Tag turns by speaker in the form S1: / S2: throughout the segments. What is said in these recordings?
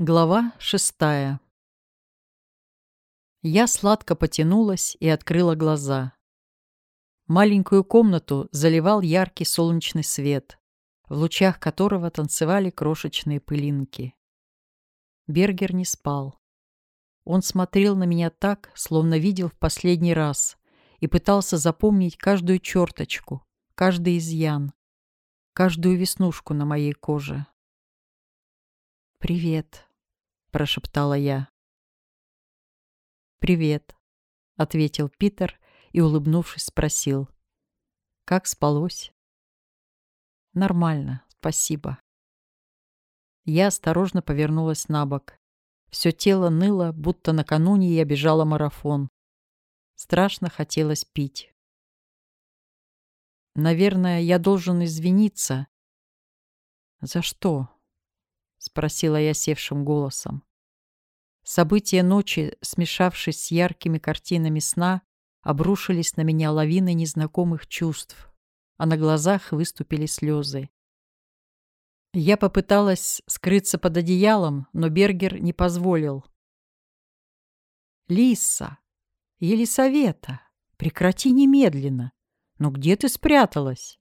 S1: Глава шестая Я сладко потянулась и открыла глаза. Маленькую комнату заливал яркий солнечный свет, в лучах которого танцевали крошечные пылинки. Бергер не спал. Он смотрел на меня так, словно видел в последний раз, и пытался запомнить каждую черточку, каждый изъян, каждую веснушку на моей коже. «Привет», — прошептала я. «Привет», — ответил Питер и, улыбнувшись, спросил. «Как спалось?» «Нормально, спасибо». Я осторожно повернулась на бок. Все тело ныло, будто накануне я бежала марафон. Страшно хотелось пить. «Наверное, я должен извиниться». «За что?» — спросила я севшим голосом. События ночи, смешавшись с яркими картинами сна, обрушились на меня лавиной незнакомых чувств, а на глазах выступили слезы. Я попыталась скрыться под одеялом, но Бергер не позволил. «Лиса! Елисавета! Прекрати немедленно! Ну где ты спряталась?»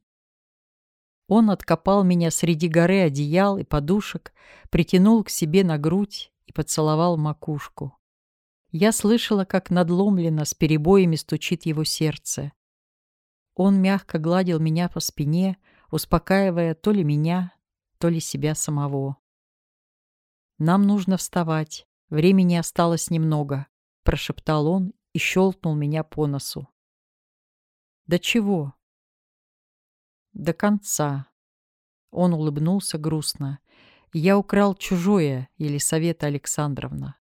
S1: Он откопал меня среди горы одеял и подушек, притянул к себе на грудь и поцеловал макушку. Я слышала, как надломленно с перебоями стучит его сердце. Он мягко гладил меня по спине, успокаивая то ли меня, то ли себя самого. «Нам нужно вставать. Времени осталось немного», — прошептал он и щелкнул меня по носу. «Да чего?» До конца. Он улыбнулся грустно. Я украл чужое, Елисавета Александровна.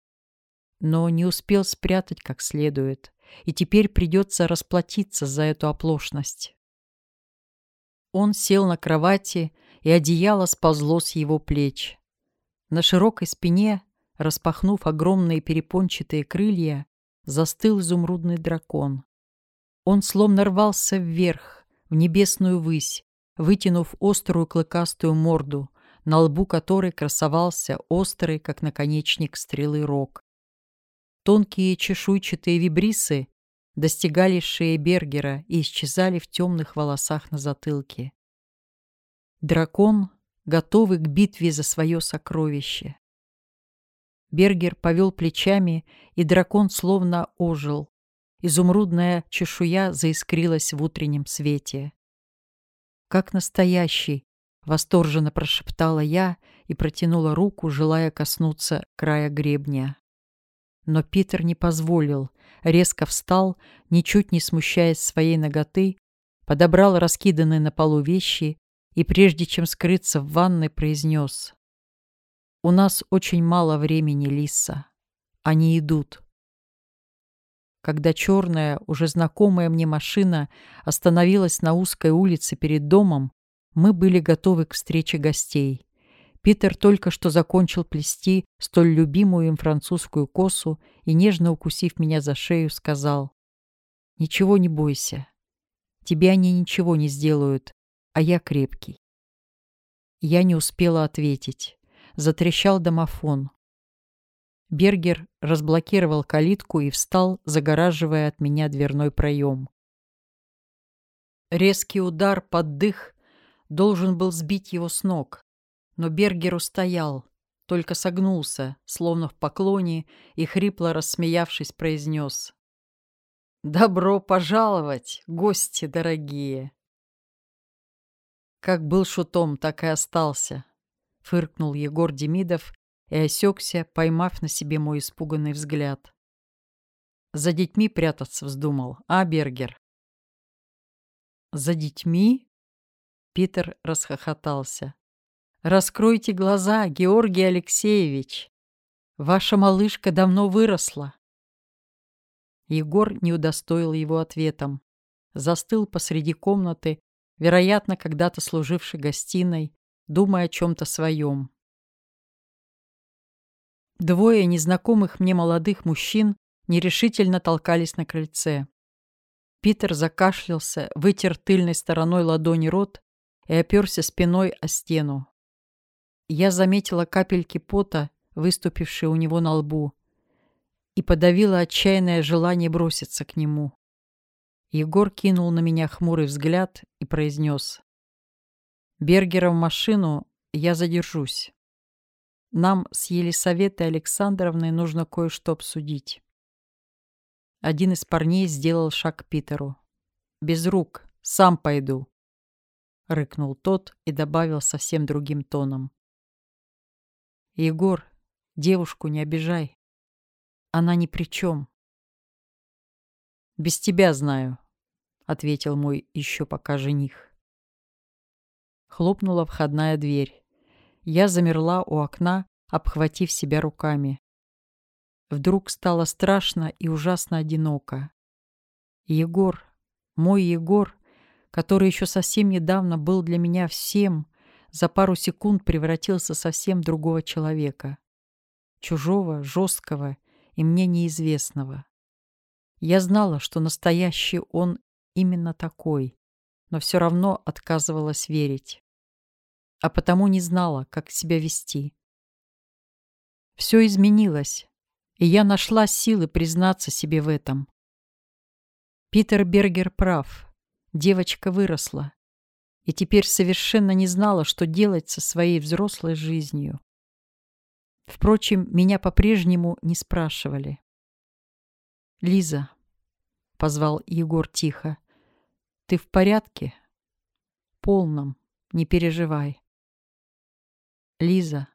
S1: Но не успел спрятать как следует, и теперь придется расплатиться за эту оплошность. Он сел на кровати, и одеяло сползло с его плеч. На широкой спине, распахнув огромные перепончатые крылья, застыл изумрудный дракон. Он словно рвался вверх, в небесную высь, вытянув острую клыкастую морду, на лбу которой красовался острый, как наконечник стрелы, рог. Тонкие чешуйчатые вибрисы достигали шеи Бергера и исчезали в темных волосах на затылке. Дракон, готовый к битве за свое сокровище. Бергер повел плечами, и дракон словно ожил, Изумрудная чешуя заискрилась в утреннем свете. «Как настоящий!» — восторженно прошептала я и протянула руку, желая коснуться края гребня. Но Питер не позволил, резко встал, ничуть не смущаясь своей ноготы, подобрал раскиданные на полу вещи и, прежде чем скрыться в ванной, произнес. «У нас очень мало времени, Лиса. Они идут» когда черная, уже знакомая мне машина остановилась на узкой улице перед домом, мы были готовы к встрече гостей. Питер только что закончил плести столь любимую им французскую косу и, нежно укусив меня за шею, сказал, «Ничего не бойся. Тебе они ничего не сделают, а я крепкий». Я не успела ответить. Затрещал домофон. Бергер разблокировал калитку и встал, загораживая от меня дверной проем. Резкий удар под дых должен был сбить его с ног, но Бергер устоял, только согнулся, словно в поклоне, и хрипло рассмеявшись произнес. «Добро пожаловать, гости дорогие!» Как был шутом, так и остался, — фыркнул Егор Демидов и осекся, поймав на себе мой испуганный взгляд. За детьми прятаться вздумал, а, Бергер? За детьми? Питер расхохотался. Раскройте глаза, Георгий Алексеевич. Ваша малышка давно выросла. Егор не удостоил его ответом. Застыл посреди комнаты, вероятно, когда-то служивший гостиной, думая о чем-то своем. Двое незнакомых мне молодых мужчин нерешительно толкались на крыльце. Питер закашлялся, вытер тыльной стороной ладони рот и оперся спиной о стену. Я заметила капельки пота, выступивший у него на лбу, и подавила отчаянное желание броситься к нему. Егор кинул на меня хмурый взгляд и произнес. «Бергера в машину я задержусь. Нам с Елисаветой Александровной нужно кое-что обсудить». Один из парней сделал шаг к Питеру. «Без рук, сам пойду», — рыкнул тот и добавил совсем другим тоном. «Егор, девушку не обижай. Она ни при чем». «Без тебя знаю», — ответил мой еще пока жених. Хлопнула входная дверь. Я замерла у окна, обхватив себя руками. Вдруг стало страшно и ужасно одиноко. Егор, мой Егор, который еще совсем недавно был для меня всем, за пару секунд превратился совсем другого человека. Чужого, жесткого и мне неизвестного. Я знала, что настоящий он именно такой, но все равно отказывалась верить. А потому не знала, как себя вести. Все изменилось, и я нашла силы признаться себе в этом. Питер Бергер прав. Девочка выросла и теперь совершенно не знала, что делать со своей взрослой жизнью. Впрочем, меня по-прежнему не спрашивали. «Лиза», — позвал Егор тихо, — «ты в порядке?» «Полном, не переживай». «Лиза,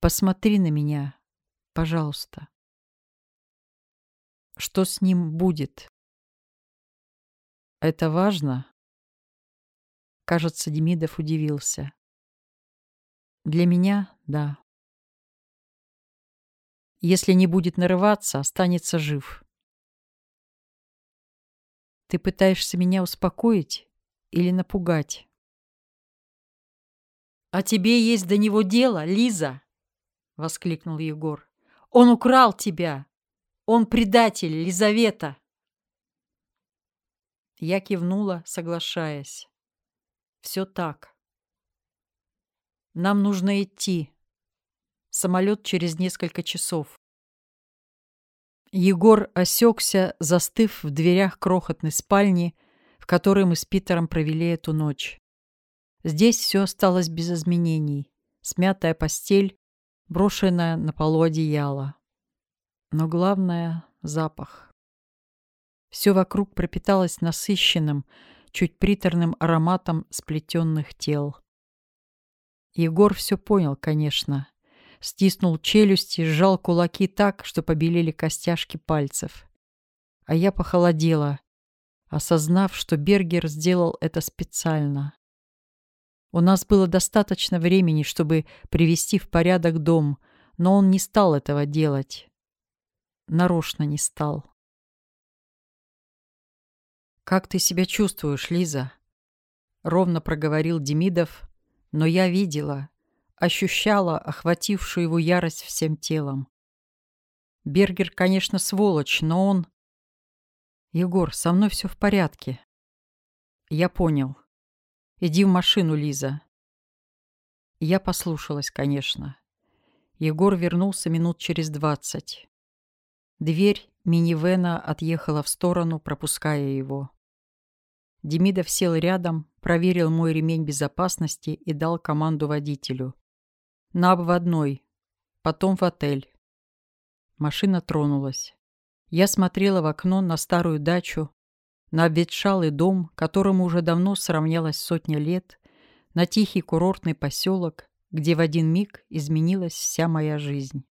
S1: посмотри на меня, Пожалуйста. Что с ним будет? Это важно? Кажется, Демидов удивился. Для меня — да. Если не будет нарываться, останется жив. Ты пытаешься меня успокоить или напугать? «А тебе есть до него дело, Лиза!» — воскликнул Егор. Он украл тебя! Он предатель, Лизавета!» Я кивнула, соглашаясь. «Все так. Нам нужно идти. Самолет через несколько часов». Егор осекся, застыв в дверях крохотной спальни, в которой мы с Питером провели эту ночь. Здесь все осталось без изменений. Смятая постель, брошенное на полу одеяло. Но главное — запах. Все вокруг пропиталось насыщенным, чуть приторным ароматом сплетенных тел. Егор все понял, конечно. Стиснул челюсти, сжал кулаки так, что побелели костяшки пальцев. А я похолодела, осознав, что Бергер сделал это специально. У нас было достаточно времени, чтобы привести в порядок дом, но он не стал этого делать. Нарочно не стал. «Как ты себя чувствуешь, Лиза?» Ровно проговорил Демидов, но я видела, ощущала охватившую его ярость всем телом. Бергер, конечно, сволочь, но он... Егор, со мной все в порядке. Я понял. «Иди в машину, Лиза». Я послушалась, конечно. Егор вернулся минут через двадцать. Дверь минивэна отъехала в сторону, пропуская его. Демидов сел рядом, проверил мой ремень безопасности и дал команду водителю. «На обводной. Потом в отель». Машина тронулась. Я смотрела в окно на старую дачу, на обветшалый дом, которому уже давно сравнялась сотня лет, на тихий курортный поселок, где в один миг изменилась вся моя жизнь.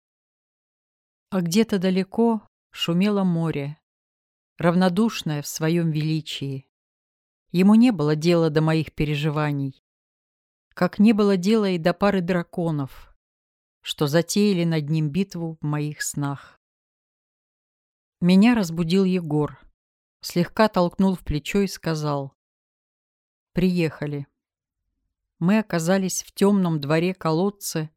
S1: А где-то далеко шумело море, равнодушное в своем величии. Ему не было дела до моих переживаний, как не было дела и до пары драконов, что затеяли над ним битву в моих снах. Меня разбудил Егор слегка толкнул в плечо и сказал. «Приехали». Мы оказались в темном дворе колодца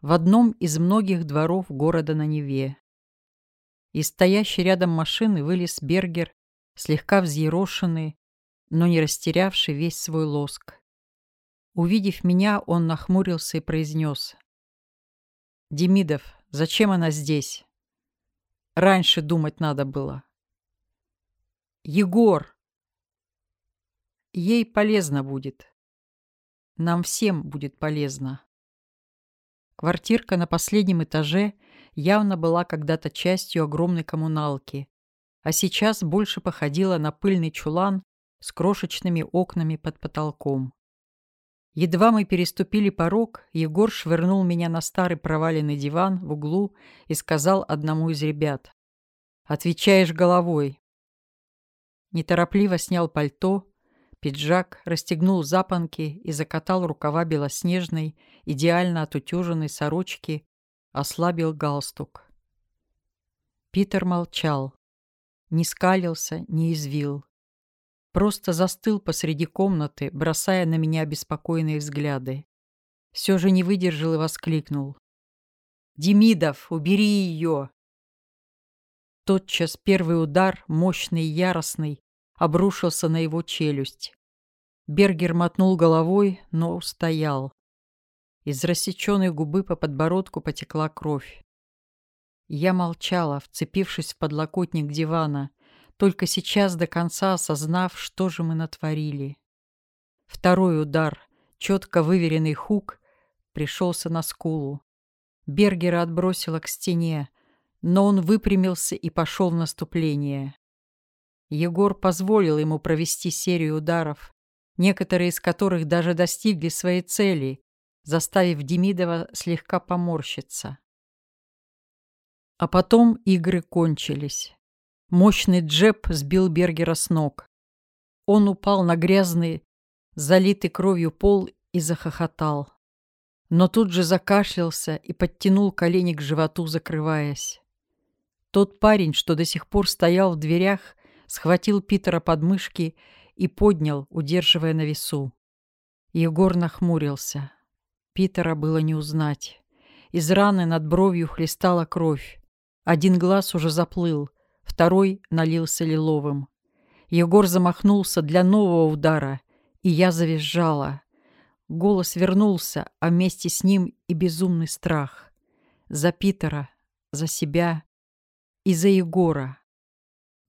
S1: в одном из многих дворов города на Неве. Из стоящей рядом машины вылез Бергер, слегка взъерошенный, но не растерявший весь свой лоск. Увидев меня, он нахмурился и произнес. «Демидов, зачем она здесь? Раньше думать надо было». «Егор!» «Ей полезно будет. Нам всем будет полезно». Квартирка на последнем этаже явно была когда-то частью огромной коммуналки, а сейчас больше походила на пыльный чулан с крошечными окнами под потолком. Едва мы переступили порог, Егор швырнул меня на старый проваленный диван в углу и сказал одному из ребят. «Отвечаешь головой». Неторопливо снял пальто, пиджак, расстегнул запонки и закатал рукава белоснежной, идеально отутюженной сорочки, ослабил галстук. Питер молчал, не скалился, не извил. Просто застыл посреди комнаты, бросая на меня беспокойные взгляды. Все же не выдержал и воскликнул. «Демидов, убери ее!» Тотчас первый удар, мощный и яростный, обрушился на его челюсть. Бергер мотнул головой, но устоял. Из рассеченной губы по подбородку потекла кровь. Я молчала, вцепившись в подлокотник дивана, только сейчас до конца осознав, что же мы натворили. Второй удар, четко выверенный хук, пришелся на скулу. Бергера отбросило к стене, но он выпрямился и пошел в наступление. Егор позволил ему провести серию ударов, некоторые из которых даже достигли своей цели, заставив Демидова слегка поморщиться. А потом игры кончились. Мощный джеб сбил Бергера с ног. Он упал на грязный, залитый кровью пол и захохотал. Но тут же закашлялся и подтянул колени к животу, закрываясь. Тот парень, что до сих пор стоял в дверях, схватил Питера под мышки и поднял, удерживая на весу. Егор нахмурился. Питера было не узнать. Из раны над бровью хлестала кровь. Один глаз уже заплыл, второй налился лиловым. Егор замахнулся для нового удара, и я завизжала. Голос вернулся, а вместе с ним и безумный страх. За Питера, за себя и за Егора.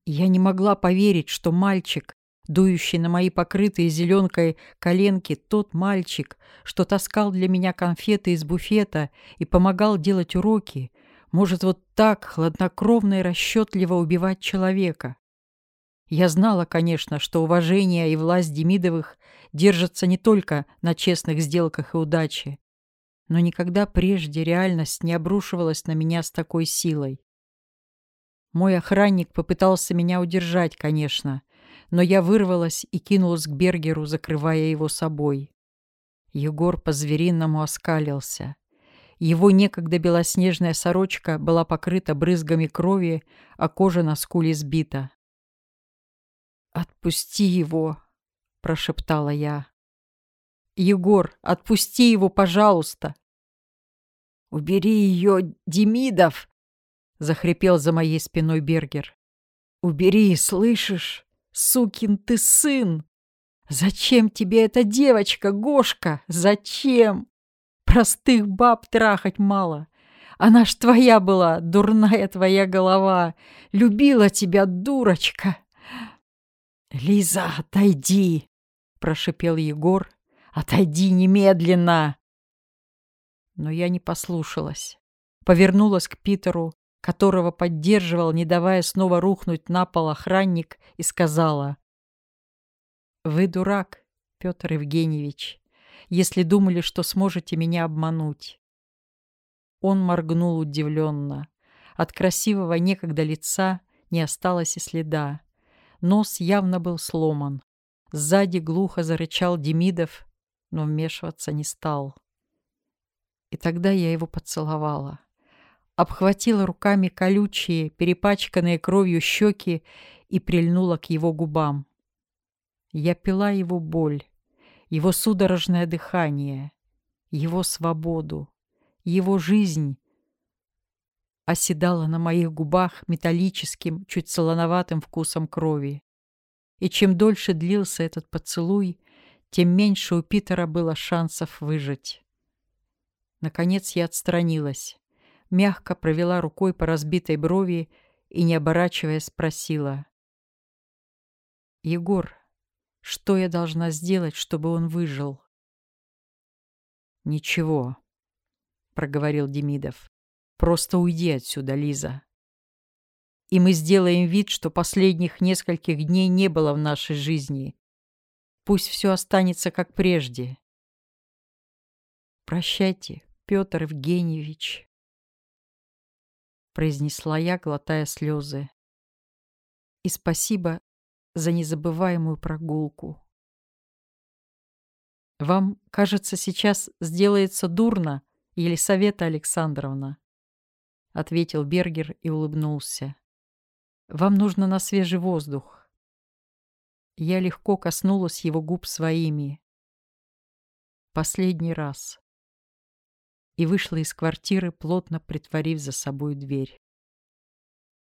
S1: Я не могла поверить, что мальчик, дующий на мои покрытые зеленкой коленки тот мальчик, что таскал для меня конфеты из буфета и помогал делать уроки, может вот так хладнокровно и расчетливо убивать человека. Я знала, конечно, что уважение и власть Демидовых держатся не только на честных сделках и удаче, но никогда прежде реальность не обрушивалась на меня с такой силой. Мой охранник попытался меня удержать, конечно, но я вырвалась и кинулась к Бергеру, закрывая его собой. Егор по-звериному оскалился. Его некогда белоснежная сорочка была покрыта брызгами крови, а кожа на скуле сбита. «Отпусти его!» — прошептала я. «Егор, отпусти его, пожалуйста!» «Убери ее, Демидов!» — захрипел за моей спиной Бергер. «Убери, слышишь?» Сукин ты сын! Зачем тебе эта девочка, Гошка? Зачем? Простых баб трахать мало. Она ж твоя была, дурная твоя голова. Любила тебя, дурочка. Лиза, отойди, прошипел Егор. Отойди немедленно. Но я не послушалась. Повернулась к Питеру, которого поддерживал, не давая снова рухнуть на пол охранник, и сказала. «Вы дурак, Петр Евгеньевич, если думали, что сможете меня обмануть». Он моргнул удивленно. От красивого некогда лица не осталось и следа. Нос явно был сломан. Сзади глухо зарычал Демидов, но вмешиваться не стал. И тогда я его поцеловала обхватила руками колючие, перепачканные кровью щеки и прильнула к его губам. Я пила его боль, его судорожное дыхание, его свободу, его жизнь оседала на моих губах металлическим, чуть солоноватым вкусом крови. И чем дольше длился этот поцелуй, тем меньше у Питера было шансов выжить. Наконец я отстранилась мягко провела рукой по разбитой брови и, не оборачиваясь, спросила. «Егор, что я должна сделать, чтобы он выжил?» «Ничего», — проговорил Демидов. «Просто уйди отсюда, Лиза. И мы сделаем вид, что последних нескольких дней не было в нашей жизни. Пусть все останется как прежде. Прощайте, Петр Евгеньевич произнесла я, глотая слезы. И спасибо за незабываемую прогулку. Вам, кажется, сейчас сделается дурно, Елисавета Александровна, ответил Бергер и улыбнулся. Вам нужно на свежий воздух. Я легко коснулась его губ своими. Последний раз и вышла из квартиры, плотно притворив за собой дверь.